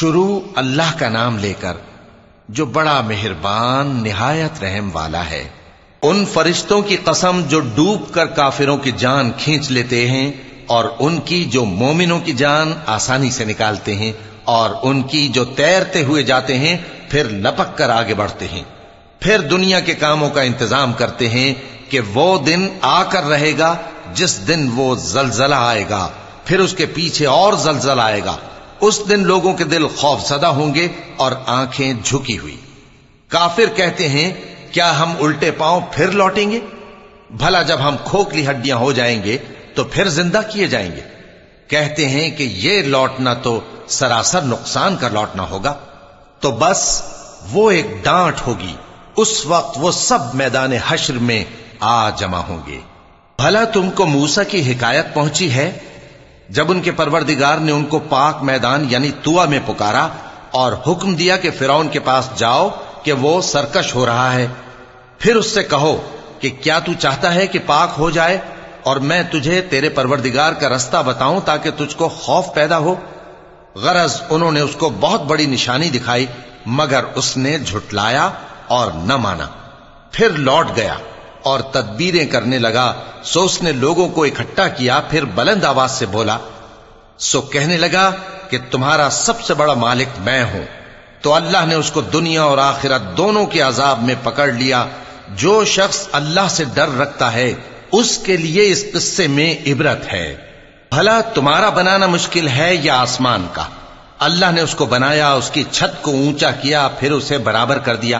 شروع اللہ کا نام لے کر جو بڑا مہربان نہایت رحم والا ہے۔ ان فرشتوں کی قسم جو ڈوب کر کافروں کی جان کھینچ لیتے ہیں اور ان کی جو مومنوں کی جان آسانی سے نکالتے ہیں اور ان کی جو تیرتے ہوئے جاتے ہیں پھر لپک کر آگے بڑھتے ہیں۔ پھر دنیا کے کاموں کا انتظام کرتے ہیں کہ وہ دن آ کر رہے گا جس دن وہ زلزلہ آئے گا۔ پھر اس کے پیچھے اور زلزلہ آئے گا۔ اس دن لوگوں کے دل خوف زدہ ہوں گے اور آنکھیں جھکی ہوئی۔ کافر کہتے ہیں، کیا ہم الٹے پاؤں پھر لوٹیں گے؟ بھلا جب ہم کھوکھلی ہڈیاں ہو جائیں گے تو پھر زندہ کیے جائیں گے۔ کہتے ہیں کہ یہ لوٹنا تو سراسر نقصان کا لوٹنا ہوگا۔ تو بس وہ ایک ڈانٹ ہوگی۔ اس وقت وہ سب میدان حشر میں آ جمع ہوں گے۔ بھلا تم کو موسا کی حکایت پہنچی ہے؟ جب ان کے پروردگار نے ان کو پاک میدان یعنی توا میں پکارا اور حکم دیا کہ فرعون کے پاس جاؤ کہ وہ سرکش ہو رہا ہے، پھر اس سے کہو کہ کیا تو چاہتا ہے کہ پاک ہو جائے اور میں تجھے تیرے پروردگار کا رستہ بتاؤں تاکہ تجھ کو خوف پیدا ہو۔ غرض انہوں نے اس کو بہت بڑی نشانی دکھائی، مگر اس نے جھٹلایا اور نہ مانا۔ پھر لوٹ گیا۔ اور تدبیریں کرنے لگا۔ سو اس نے لوگوں کو اکٹھا کیا، پھر بلند آواز سے بولا، سو کہنے لگا کہ تمہارا سب سے بڑا مالک میں ہوں۔ تو اللہ نے اس کو دنیا اور آخرت دونوں کے عذاب میں پکڑ لیا۔ جو شخص اللہ سے ڈر رکھتا ہے، اس کے لیے اس قصے میں عبرت ہے۔ بھلا تمہارا بنانا مشکل ہے یا آسمان کا؟ اللہ نے اس کو بنایا، اس کی چھت کو اونچا کیا، پھر اسے برابر کر دیا۔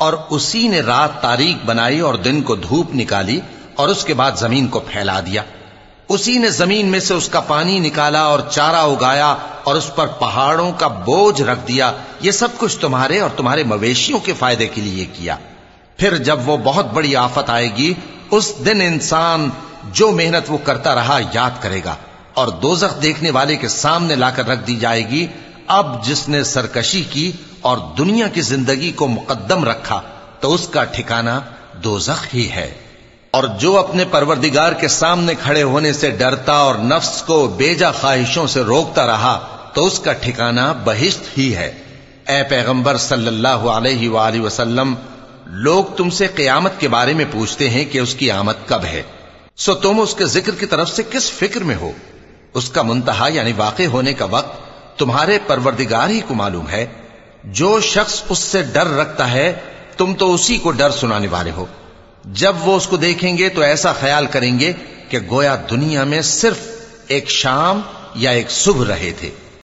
اور اسی نے رات تاریخ بنائی اور دن کو دھوپ نکالی اور اس کے بعد زمین کو پھیلا دیا۔ اسی نے زمین میں سے اس کا پانی نکالا اور چارہ اگایا اور اس پر پہاڑوں کا بوجھ رکھ دیا۔ یہ سب کچھ تمہارے اور تمہارے مویشیوں کے فائدے کے لیے کیا۔ پھر جب وہ بہت بڑی آفت آئے گی، اس دن انسان جو محنت وہ کرتا رہا یاد کرے گا اور دوزخ دیکھنے والے کے سامنے لا کر رکھ دی جائے گی۔ اب جس نے سرکشی کی اور دنیا کی زندگی کو مقدم رکھا تو اس کا ٹھکانہ دوزخ ہی ہے۔ اور جو اپنے پروردگار کے سامنے کھڑے ہونے سے ڈرتا اور نفس کو بیجا خواہشوں سے روکتا رہا تو اس کا ٹھکانہ بہشت ہی ہے۔ اے پیغمبر صلی اللہ علیہ وآلہ وسلم، لوگ تم سے قیامت کے بارے میں پوچھتے ہیں کہ اس کی آمد کب ہے۔ سو تم اس کے ذکر کی طرف سے کس فکر میں ہو؟ اس کا منتہا یعنی واقع ہونے کا وقت تمہارے پروردگار ہی کو معلوم ہے۔ جو شخص اس سے ڈر رکھتا ہے، تم تو اسی کو ڈر سنانے والے ہو۔ جب وہ اس کو دیکھیں گے تو ایسا خیال کریں گے کہ گویا دنیا میں صرف ایک شام یا ایک صبح رہے تھے۔